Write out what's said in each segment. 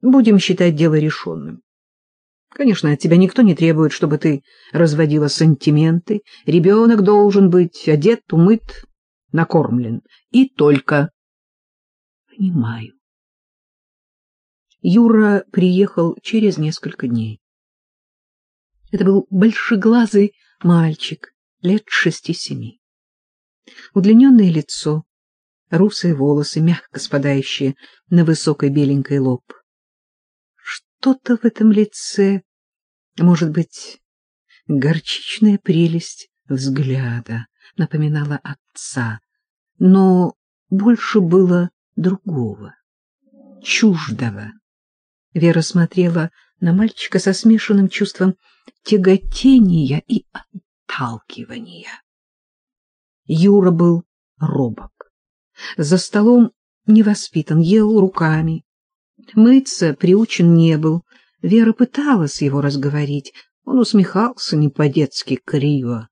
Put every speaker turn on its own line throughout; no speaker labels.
Будем считать дело решенным. Конечно, от тебя никто не требует, чтобы ты разводила сантименты. Ребенок должен быть одет, умыт, накормлен. И только. Понимаю. Юра приехал через несколько дней. Это был большеглазый мальчик, лет шести-семи. Удлиненное лицо, русые волосы, мягко спадающие на высокой беленькой лоб. Что-то в этом лице, может быть, горчичная прелесть взгляда напоминала отца, но больше было другого, чуждого. Вера смотрела на мальчика со смешанным чувством тяготения и отталкивания. Юра был робок. За столом невоспитан, ел руками. Мыться приучен не был. Вера пыталась его разговорить. Он усмехался не по-детски криво.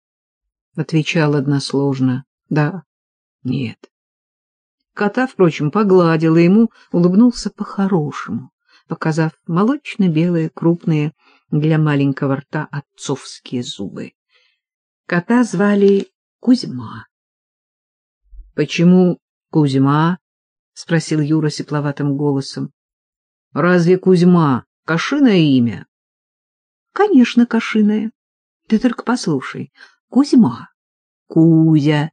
Отвечал односложно «да», «нет». Кота, впрочем, погладил и ему улыбнулся по-хорошему, показав молочно-белые, крупные для маленького рта отцовские зубы. Кота звали Кузьма. — Почему Кузьма? — спросил Юра сепловатым голосом. — Разве Кузьма кошиное имя? — Конечно, кошиное. Ты только послушай. Кузьма, Кузя,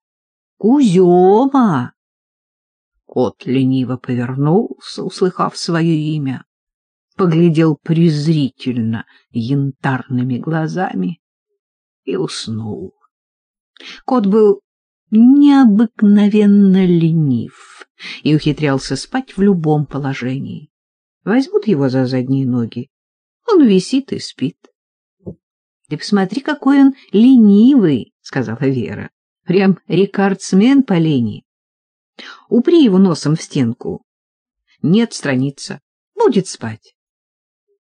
Кузема. Кот лениво повернулся, услыхав свое имя, поглядел презрительно янтарными глазами и уснул. Кот был необыкновенно ленив и ухитрялся спать в любом положении. Возьмут его за задние ноги, он висит и спит. — Ты посмотри, какой он ленивый, — сказала Вера. — Прям рекордсмен по лени. Упри его носом в стенку. Нет страница. Будет спать.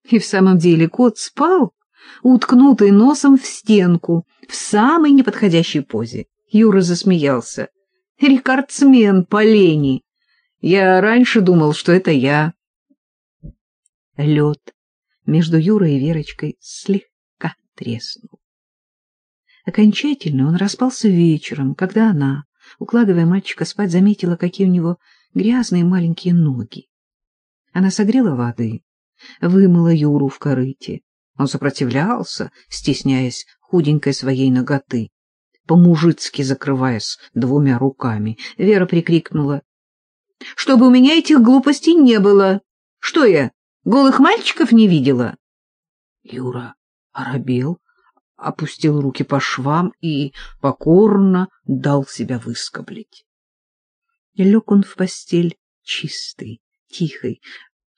И в самом деле кот спал, уткнутый носом в стенку, в самой неподходящей позе. Юра засмеялся. Рекордсмен по лени. Я раньше думал, что это я. Лед между Юрой и Верочкой слегка треснул. Окончательно он распался вечером, когда она, укладывая мальчика спать, заметила, какие у него грязные маленькие ноги. Она согрела воды, вымыла Юру в корыте. Он сопротивлялся, стесняясь худенькой своей ноготы, по-мужицки закрываясь двумя руками. Вера прикрикнула. — Чтобы у меня этих глупостей не было! Что я, голых мальчиков не видела? Юра оробел, опустил руки по швам и покорно дал себя выскоблить. Лег он в постель чистый, тихой,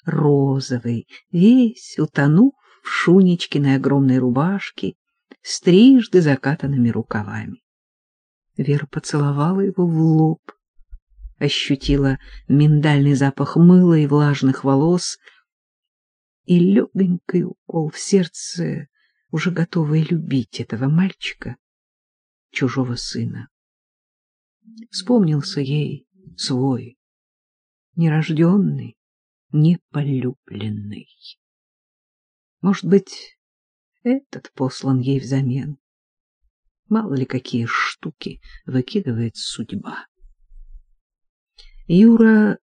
розовый, весь утонув в Шунечкиной огромной рубашке с трижды закатанными рукавами. Вера поцеловала его в лоб, ощутила миндальный запах мыла и влажных волос и легонький укол в сердце, уже готовая любить этого мальчика, чужого сына. Вспомнился ей свой, нерожденный, неполюбленный. Может быть, этот послан ей взамен. Мало ли какие штуки выкидывает судьба. Юра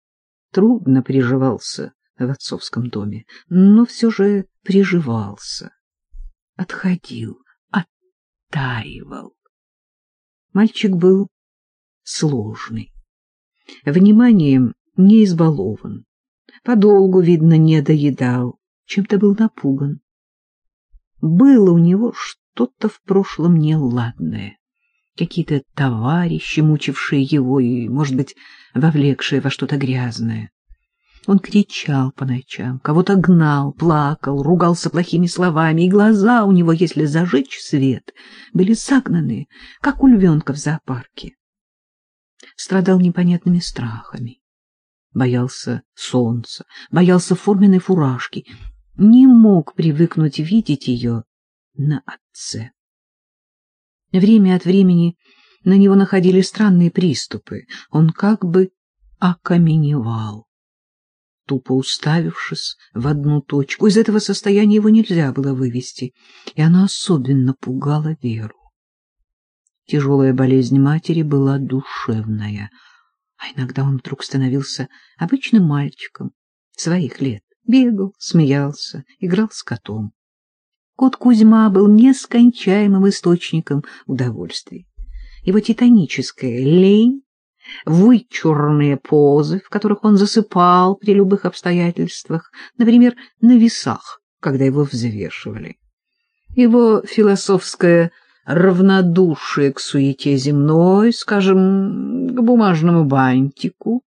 трудно приживался в отцовском доме, но все же приживался. Отходил, оттаивал. Мальчик был сложный, вниманием не избалован, подолгу, видно, не доедал, чем-то был напуган. Было у него что-то в прошлом неладное, какие-то товарищи, мучившие его и, может быть, вовлекшие во что-то грязное. Он кричал по ночам, кого-то гнал, плакал, ругался плохими словами, и глаза у него, если зажечь свет, были загнаны, как у львенка в зоопарке. Страдал непонятными страхами боялся солнца, боялся форменной фуражки, не мог привыкнуть видеть ее на отце. Время от времени на него находили странные приступы, он как бы окаменевал. Тупо уставившись в одну точку. Из этого состояния его нельзя было вывести, и она особенно пугала Веру. Тяжелая болезнь матери была душевная, а иногда он вдруг становился обычным мальчиком своих лет, бегал, смеялся, играл с котом. Кот Кузьма был нескончаемым источником удовольствий. Его титаническая лень, вычурные позы, в которых он засыпал при любых обстоятельствах, например, на весах, когда его взвешивали. Его философское равнодушие к суете земной, скажем, к бумажному бантику.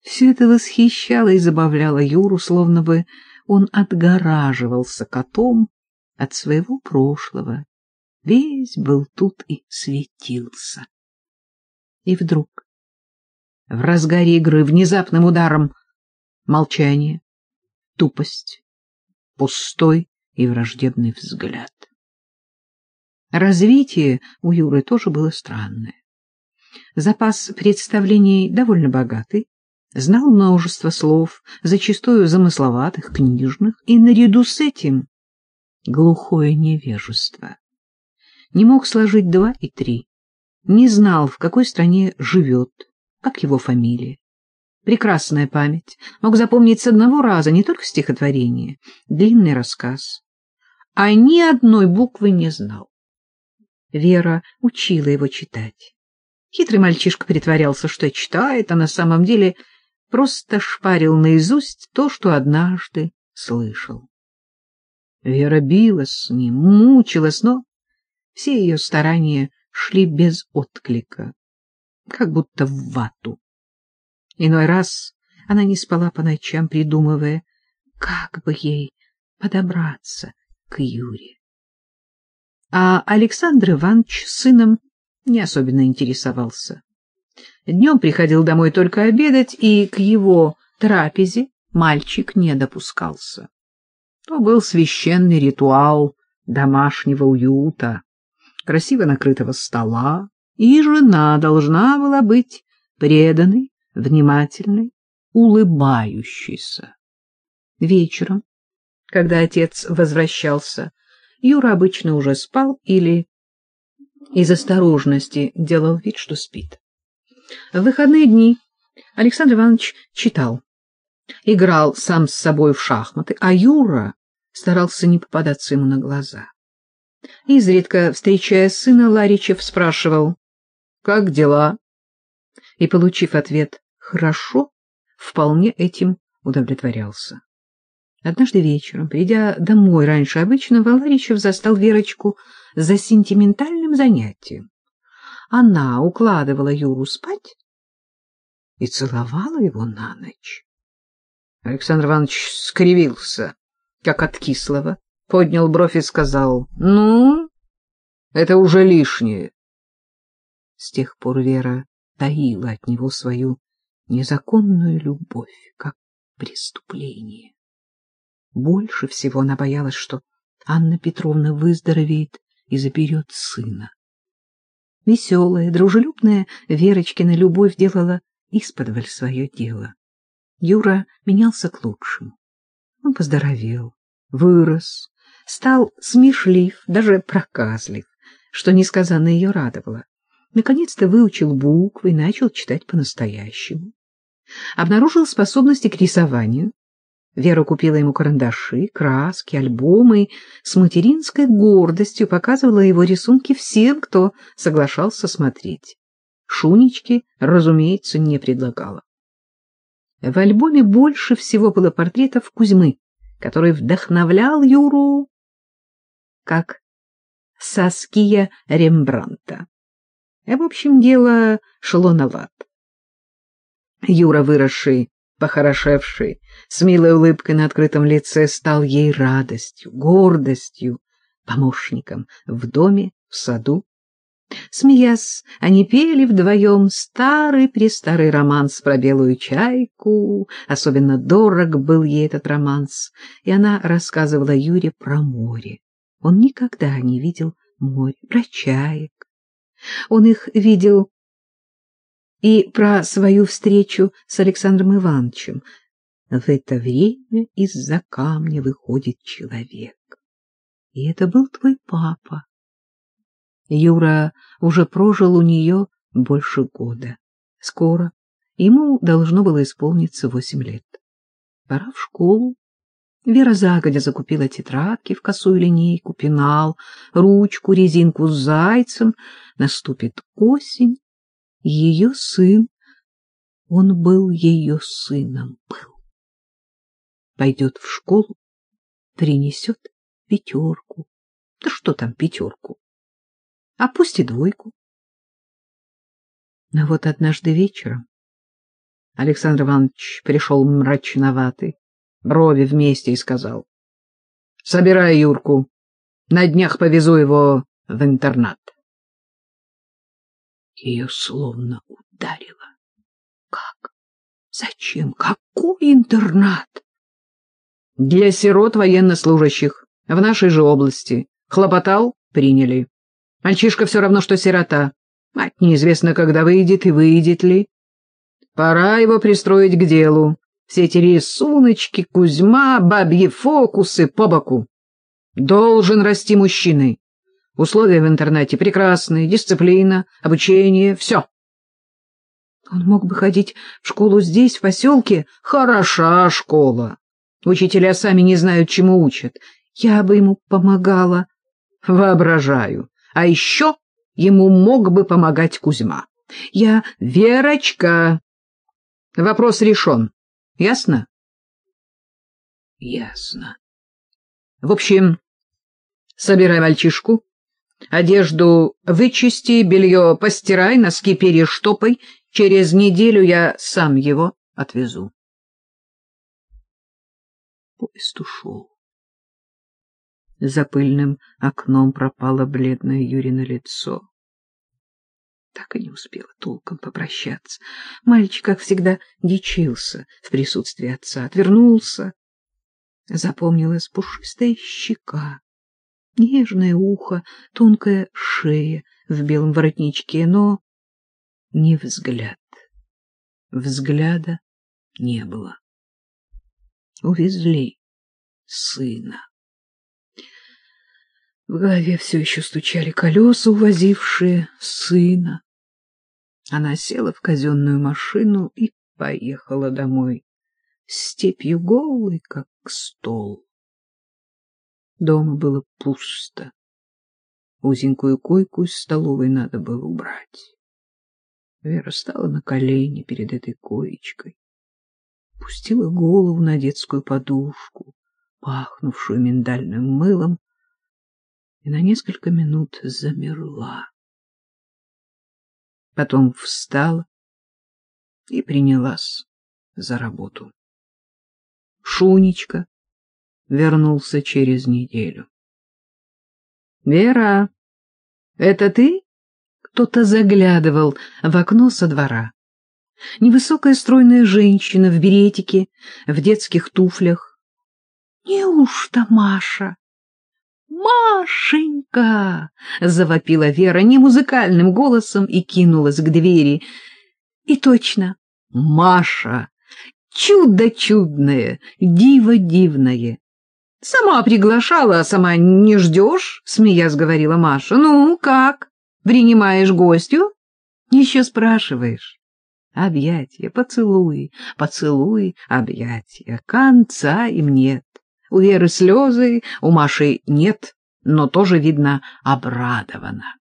Все это восхищало и забавляло Юру, словно бы он отгораживался котом от своего прошлого. Весь был тут и светился. И вдруг, в разгаре игры, внезапным ударом, молчание, тупость, пустой и враждебный взгляд. Развитие у Юры тоже было странное. Запас представлений довольно богатый, знал множество слов, зачастую замысловатых, книжных, и наряду с этим глухое невежество. Не мог сложить два и три, не знал, в какой стране живет, как его фамилия. Прекрасная память, мог запомнить с одного раза не только стихотворение, длинный рассказ, а ни одной буквы не знал. Вера учила его читать. Хитрый мальчишка притворялся, что читает, а на самом деле просто шпарил наизусть то, что однажды слышал. Вера билась с ним, мучилась, но все ее старания шли без отклика, как будто в вату. Иной раз она не спала по ночам, придумывая, как бы ей подобраться к Юре. А Александр Иванович сыном не особенно интересовался. Днем приходил домой только обедать, и к его трапезе мальчик не допускался. То был священный ритуал домашнего уюта, красиво накрытого стола, и жена должна была быть преданной, внимательной, улыбающейся. Вечером, когда отец возвращался, Юра обычно уже спал или из осторожности делал вид, что спит. В выходные дни Александр Иванович читал, играл сам с собой в шахматы, а Юра старался не попадаться ему на глаза. Изредка, встречая сына, Ларичев спрашивал, «Как дела?» И, получив ответ «хорошо», вполне этим удовлетворялся. Однажды вечером, придя домой раньше обычного, Ларичев застал Верочку за сентиментальным занятием. Она укладывала Юру спать и целовала его на ночь. Александр Иванович скривился, как от кислого, поднял бровь и сказал, «Ну, это уже лишнее». С тех пор Вера таила от него свою незаконную любовь, как преступление. Больше всего она боялась, что Анна Петровна выздоровеет и заберет сына. Веселая, дружелюбная Верочкина любовь делала исподволь свое дело. Юра менялся к лучшему. Он поздоровел, вырос, стал смешлив, даже проказлив, что несказанно ее радовало. Наконец-то выучил буквы и начал читать по-настоящему. Обнаружил способности к рисованию. Вера купила ему карандаши, краски, альбомы, с материнской гордостью показывала его рисунки всем, кто соглашался смотреть. Шунечки, разумеется, не предлагала. В альбоме больше всего было портретов Кузьмы, который вдохновлял Юру как Саския Рембранта. В общем, дело шло на лад. Юра, выросший, похорошевший, с милой улыбкой на открытом лице, стал ей радостью, гордостью, помощником в доме, в саду. Смеясь, они пели вдвоем старый-престарый романс про белую чайку. Особенно дорог был ей этот романс, и она рассказывала Юре про море. Он никогда не видел море, про чаек. Он их видел и про свою встречу с Александром Ивановичем. В это время из-за камня выходит человек. И это был твой папа. Юра уже прожил у нее больше года. Скоро ему должно было исполниться восемь лет. Пора в школу. Вера загодя закупила тетрадки в косую линейку, пенал, ручку, резинку с зайцем. Наступит осень. Ее сын, он был ее сыном, был. Пойдет в школу, принесет пятерку. Да что там пятерку? А пусть и двойку. Но вот однажды вечером Александр Иванович пришел мрачноватый, брови вместе и сказал. — Собирай Юрку. На днях повезу его в интернат. Ее словно ударило. Как? Зачем? Какой интернат? Для сирот военнослужащих в нашей же области. Хлопотал — приняли. Мальчишка все равно, что сирота. Мать неизвестно, когда выйдет и выйдет ли. Пора его пристроить к делу. Все эти рисуночки, Кузьма, бабьи фокусы по боку. Должен расти мужчиной. Условия в интернете прекрасные, дисциплина, обучение, все. Он мог бы ходить в школу здесь, в поселке. Хороша школа. Учителя сами не знают, чему учат. Я бы ему помогала. Воображаю. А еще ему мог бы помогать Кузьма. Я Верочка. Вопрос решен. Ясно? Ясно. В общем, собирай мальчишку, одежду вычисти, белье постирай, носки перештопай. Через неделю я сам его отвезу. Поезд ушел. За пыльным окном пропало бледное Юрино лицо. Так и не успела толком попрощаться. Мальчик, как всегда, дичился в присутствии отца, отвернулся. Запомнилась пушистая щека, нежное ухо, тонкая шея в белом воротничке, но не взгляд. Взгляда не было. Увезли сына. В голове все еще стучали колеса, увозившие сына. Она села в казенную машину и поехала домой, степью голой, как стол. Дома было пусто. Узенькую койку из столовой надо было убрать. Вера стала на колени перед этой коечкой, пустила голову на детскую подушку, пахнувшую миндальным мылом, и на несколько минут замерла. Потом встала и принялась за работу. Шунечка вернулся через неделю. — Вера, это ты? Кто-то заглядывал в окно со двора. Невысокая стройная женщина в беретике, в детских туфлях. — Неужто Маша? «Машенька!» — завопила Вера не музыкальным голосом и кинулась к двери. И точно, Маша! Чудо чудное, диво дивное! «Сама приглашала, а сама не ждешь?» — смеясь говорила Маша. «Ну, как? Принимаешь гостю?» «Еще спрашиваешь?» Объятия, поцелуи, поцелуи, объятия. Конца им нет. У Веры слезы, у Маши нет, но тоже, видно, обрадована.